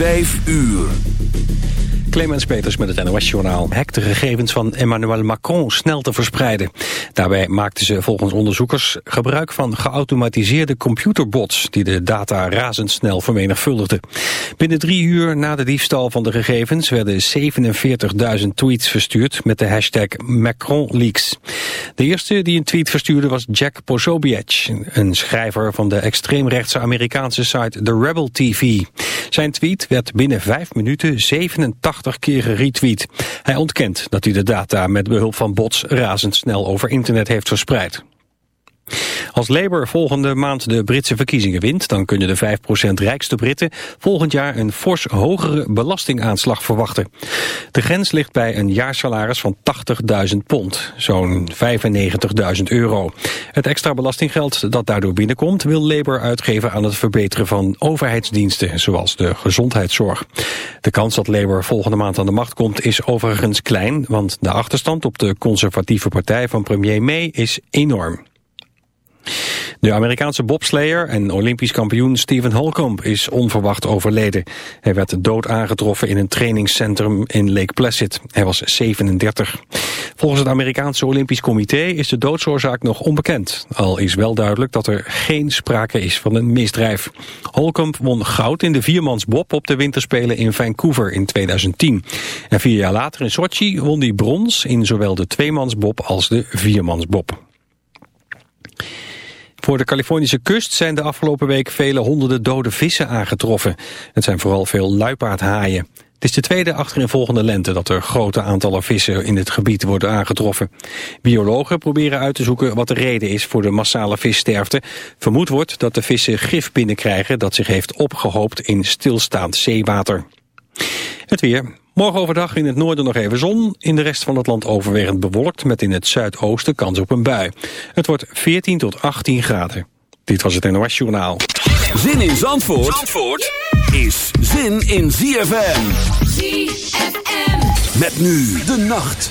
Vijf uur. Clemens Peters met het NOS-journaal hekt de gegevens van Emmanuel Macron snel te verspreiden. Daarbij maakten ze volgens onderzoekers gebruik van geautomatiseerde computerbots die de data razendsnel vermenigvuldigden. Binnen drie uur na de diefstal van de gegevens werden 47.000 tweets verstuurd met de hashtag MacronLeaks. De eerste die een tweet verstuurde was Jack Posobiec, een schrijver van de extreemrechtse Amerikaanse site The Rebel TV. Zijn tweet werd binnen vijf minuten 87 80 keer geretweet. Hij ontkent dat hij de data met behulp van bots razendsnel over internet heeft verspreid. Als Labour volgende maand de Britse verkiezingen wint... dan kunnen de 5% rijkste Britten volgend jaar een fors hogere belastingaanslag verwachten. De grens ligt bij een jaarsalaris van 80.000 pond, zo'n 95.000 euro. Het extra belastinggeld dat daardoor binnenkomt... wil Labour uitgeven aan het verbeteren van overheidsdiensten... zoals de gezondheidszorg. De kans dat Labour volgende maand aan de macht komt is overigens klein... want de achterstand op de conservatieve partij van premier May is enorm. De Amerikaanse bobslayer en olympisch kampioen Stephen Holcomb is onverwacht overleden. Hij werd dood aangetroffen in een trainingscentrum in Lake Placid. Hij was 37. Volgens het Amerikaanse Olympisch Comité is de doodsoorzaak nog onbekend. Al is wel duidelijk dat er geen sprake is van een misdrijf. Holcomb won goud in de viermansbob op de winterspelen in Vancouver in 2010. En vier jaar later in Sochi won hij brons in zowel de tweemansbob als de viermansbob. Voor de Californische kust zijn de afgelopen week vele honderden dode vissen aangetroffen. Het zijn vooral veel luipaardhaaien. Het is de tweede achtereenvolgende lente dat er grote aantallen vissen in het gebied worden aangetroffen. Biologen proberen uit te zoeken wat de reden is voor de massale vissterfte. Vermoed wordt dat de vissen gif binnenkrijgen dat zich heeft opgehoopt in stilstaand zeewater. Het weer. Morgen overdag in het noorden nog even zon. In de rest van het land overwegend bewolkt met in het zuidoosten kans op een bui. Het wordt 14 tot 18 graden. Dit was het NOS Journaal. Zin in Zandvoort, Zandvoort is zin in ZFM. ZFM. Met nu de nacht.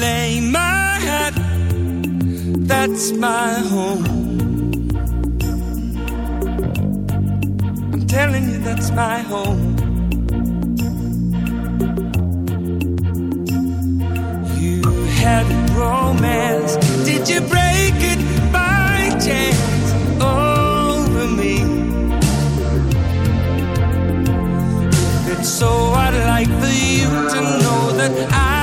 Lay my hat, that's my home. I'm telling you, that's my home. You had romance, did you break it by chance over me? It's so, I'd like for you to know that I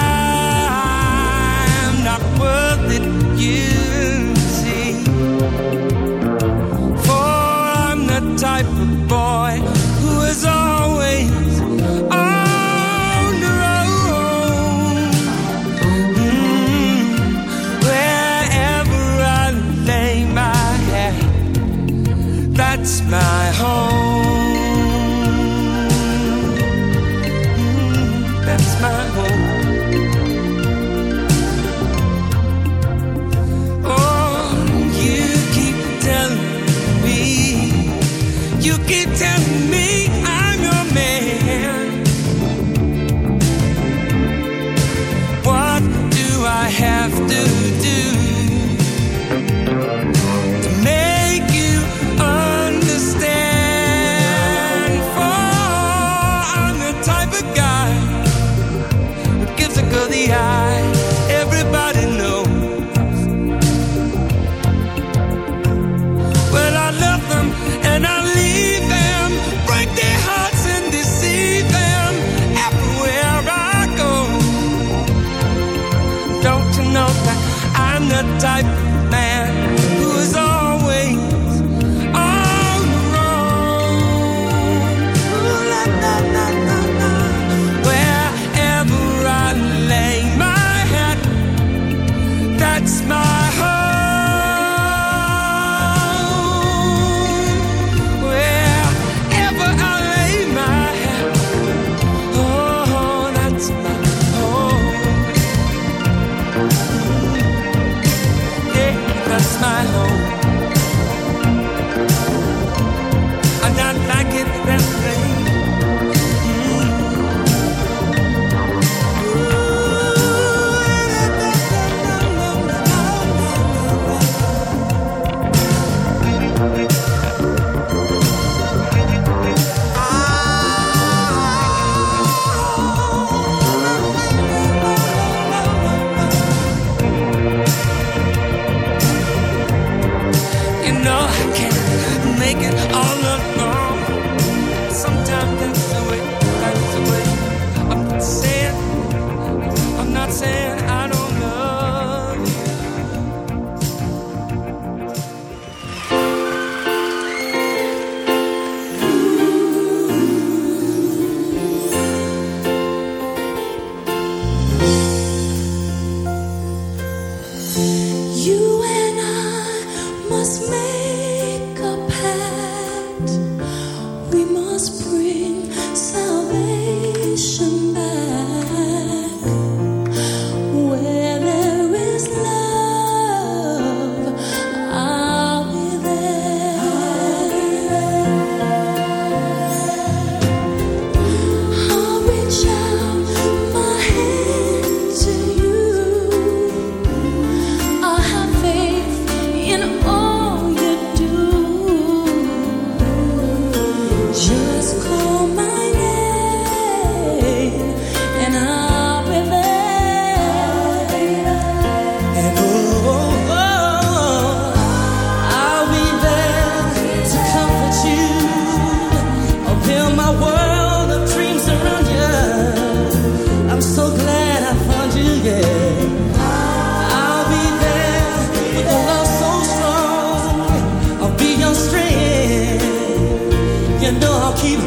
keep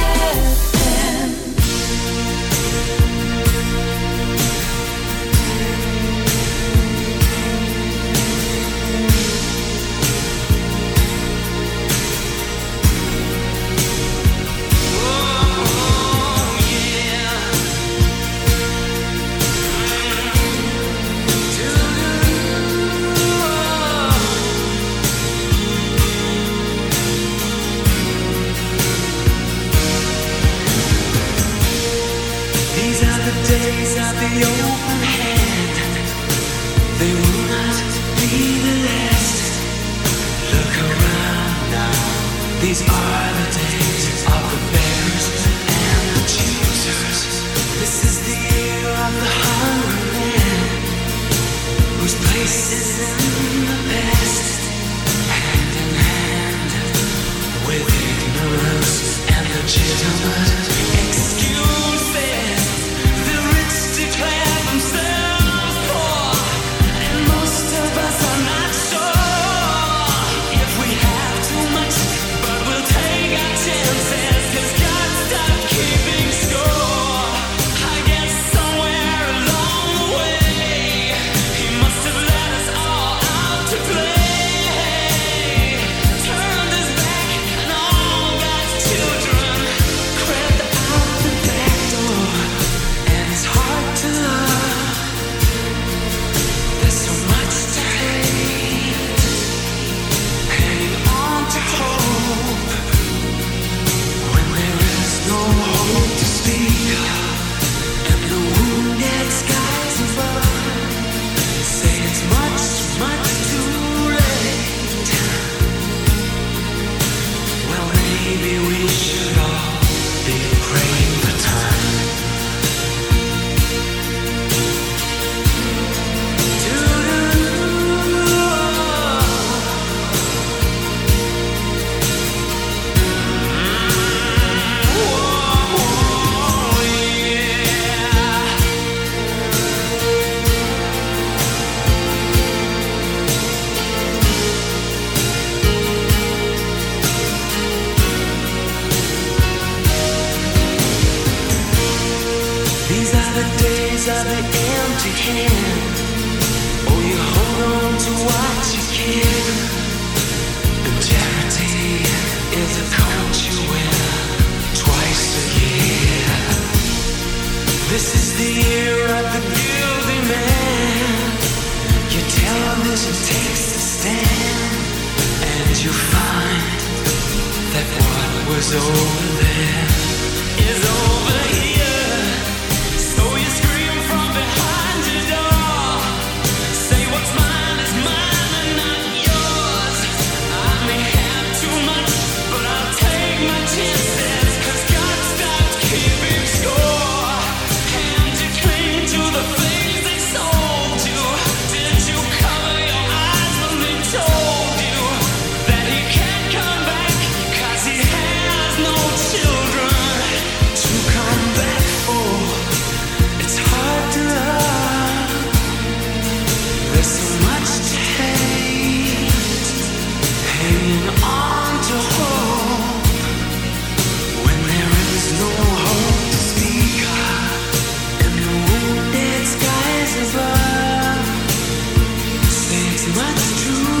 What's true.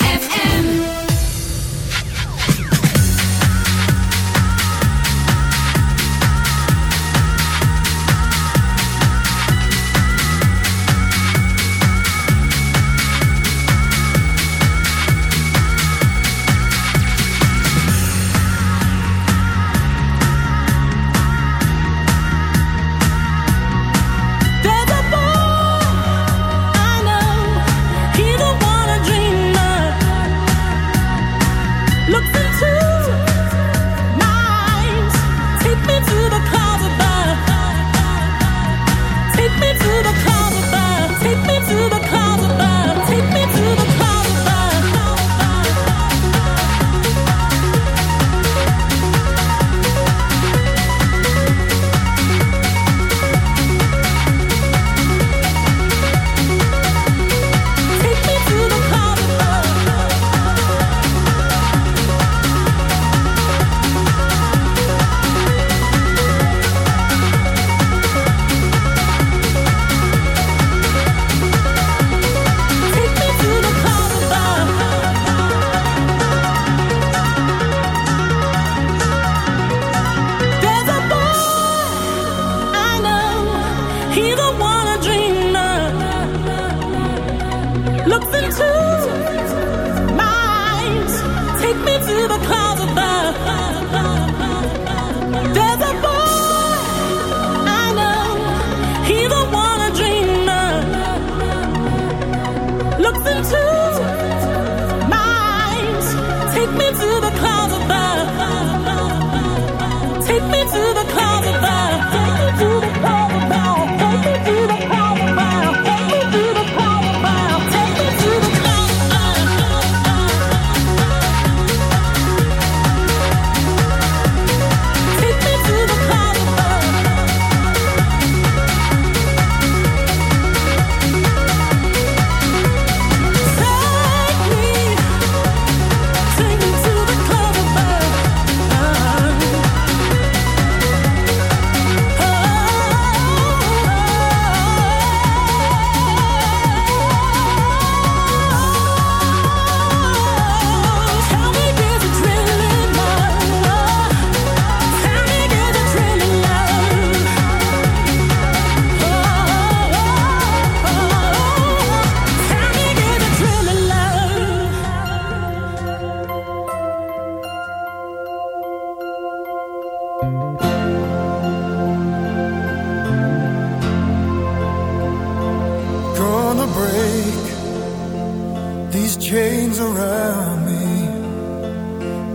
chains around me.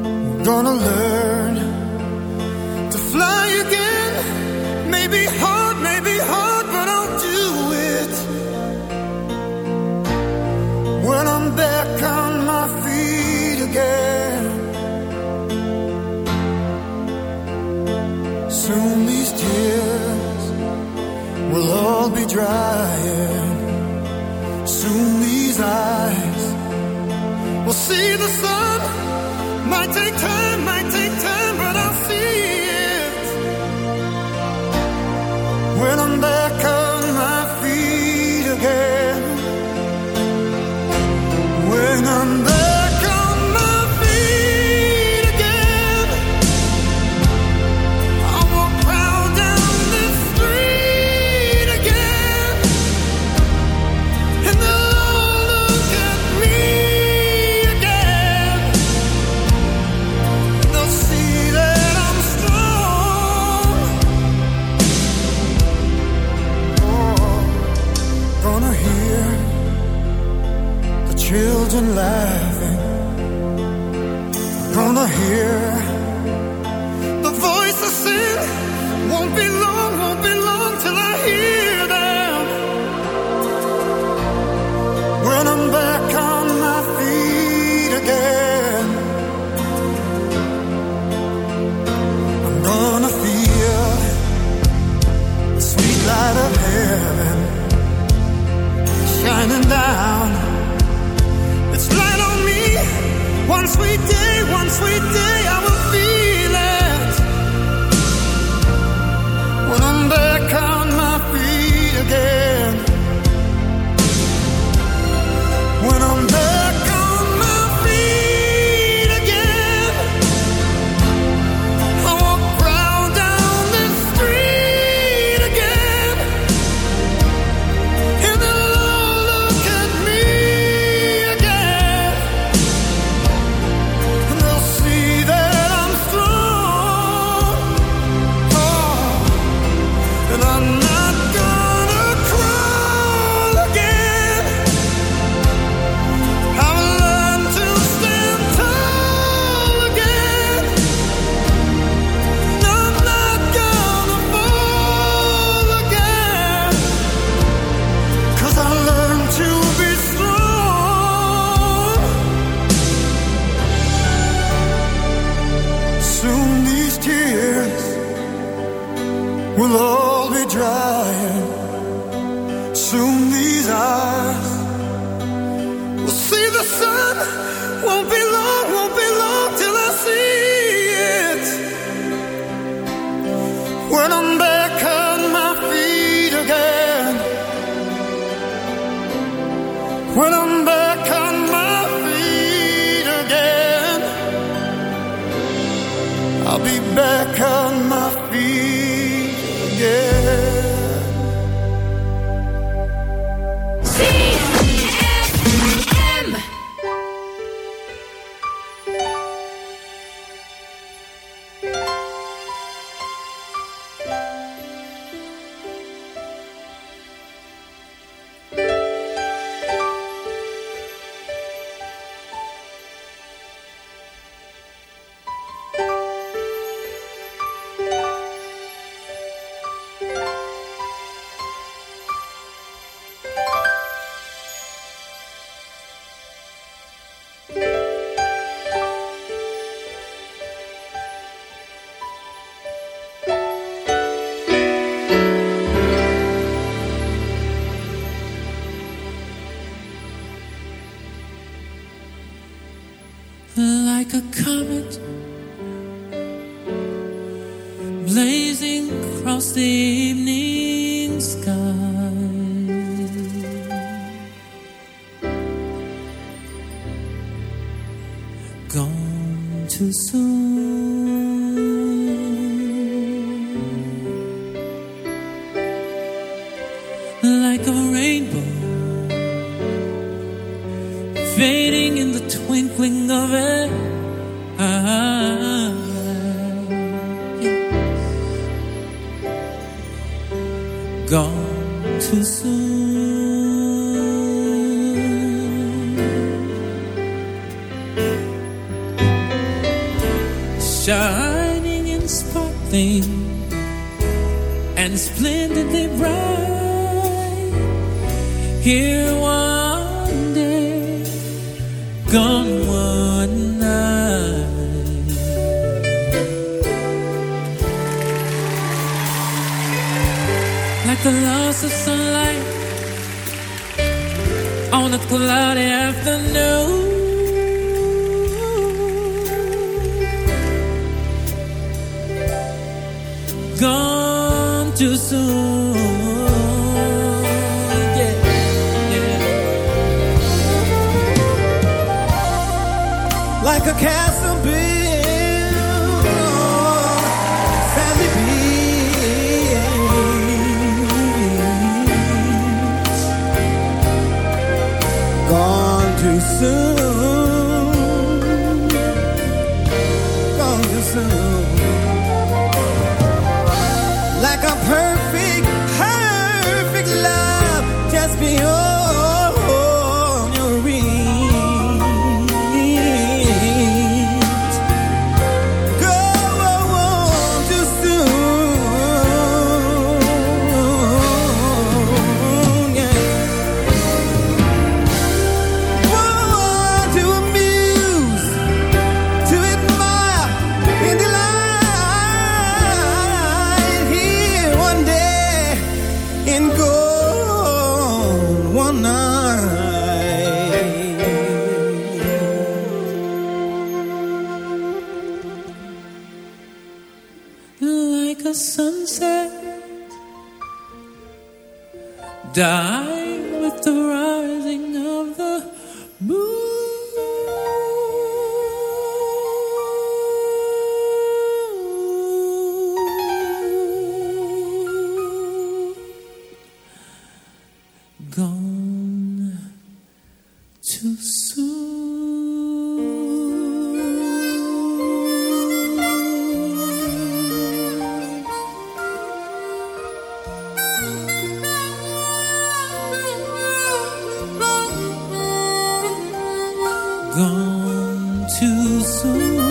I'm gonna learn. see sweet day, one sweet day I will soon. Too soon. Yeah, yeah. like a castle soon.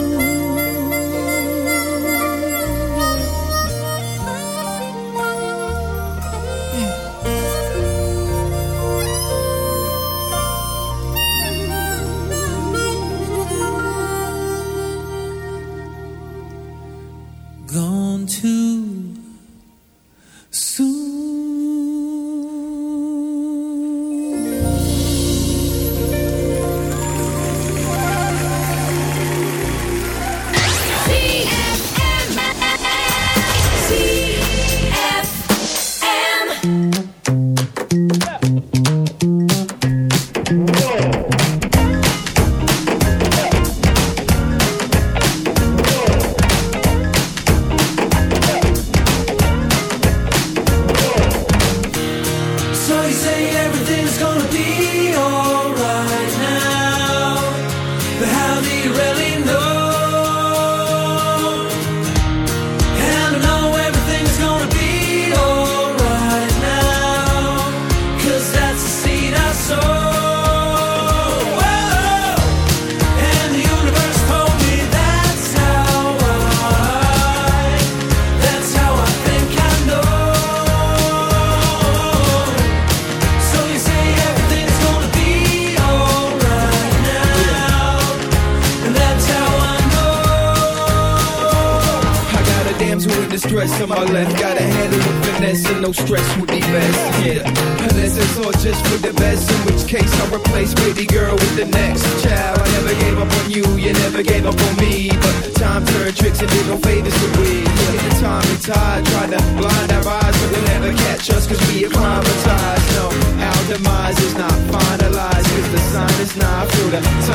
never gave up on me But time turned tricks and did no favors to we yeah. The time and tide tried to blind our eyes But they'll never catch us cause we acclimatized No, our demise is not finalized Cause the sign is not through the time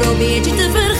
probeert je te.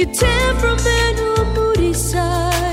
Your temperamental, moody side,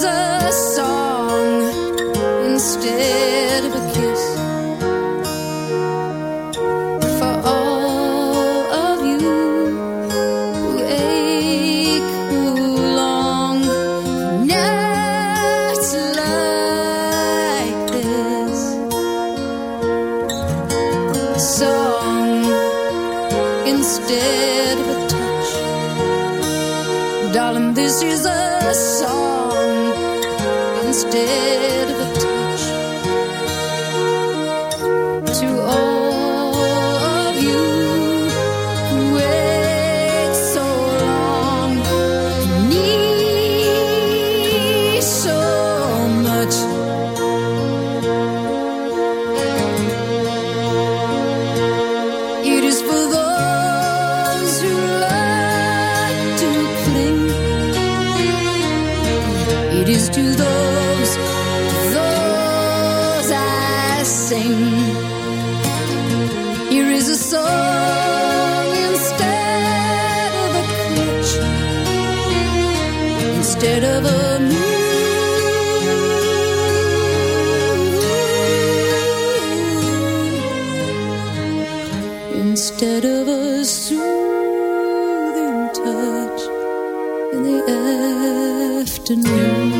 Jesus. Afternoon.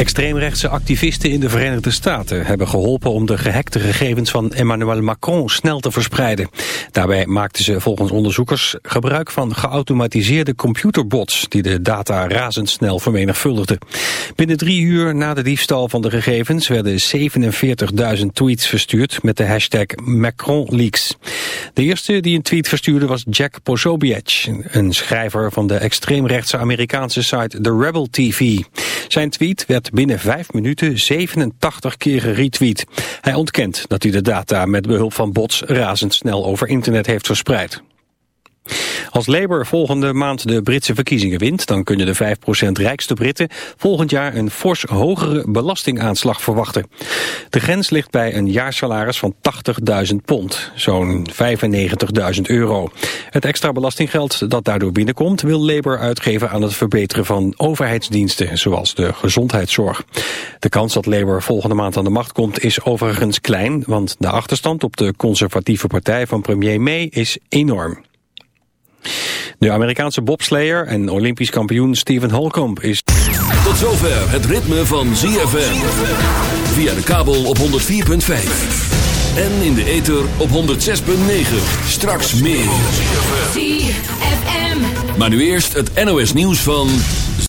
Extreemrechtse activisten in de Verenigde Staten hebben geholpen om de gehackte gegevens van Emmanuel Macron snel te verspreiden. Daarbij maakten ze volgens onderzoekers gebruik van geautomatiseerde computerbots die de data razendsnel vermenigvuldigden. Binnen drie uur na de diefstal van de gegevens werden 47.000 tweets verstuurd met de hashtag MacronLeaks. De eerste die een tweet verstuurde was Jack Posobiec, een schrijver van de extreemrechtse Amerikaanse site The Rebel TV. Zijn tweet werd binnen vijf minuten 87 keer geretweet. Hij ontkent dat hij de data met behulp van bots razendsnel over internet heeft verspreid. Als Labour volgende maand de Britse verkiezingen wint... dan kunnen de 5% rijkste Britten volgend jaar een fors hogere belastingaanslag verwachten. De grens ligt bij een jaarsalaris van 80.000 pond, zo'n 95.000 euro. Het extra belastinggeld dat daardoor binnenkomt... wil Labour uitgeven aan het verbeteren van overheidsdiensten... zoals de gezondheidszorg. De kans dat Labour volgende maand aan de macht komt is overigens klein... want de achterstand op de conservatieve partij van premier May is enorm. De Amerikaanse bobslayer en olympisch kampioen Stephen Holcomb is... Tot zover het ritme van ZFM. Via de kabel op 104.5. En in de ether op 106.9. Straks meer. ZFM. Maar nu eerst het NOS nieuws van...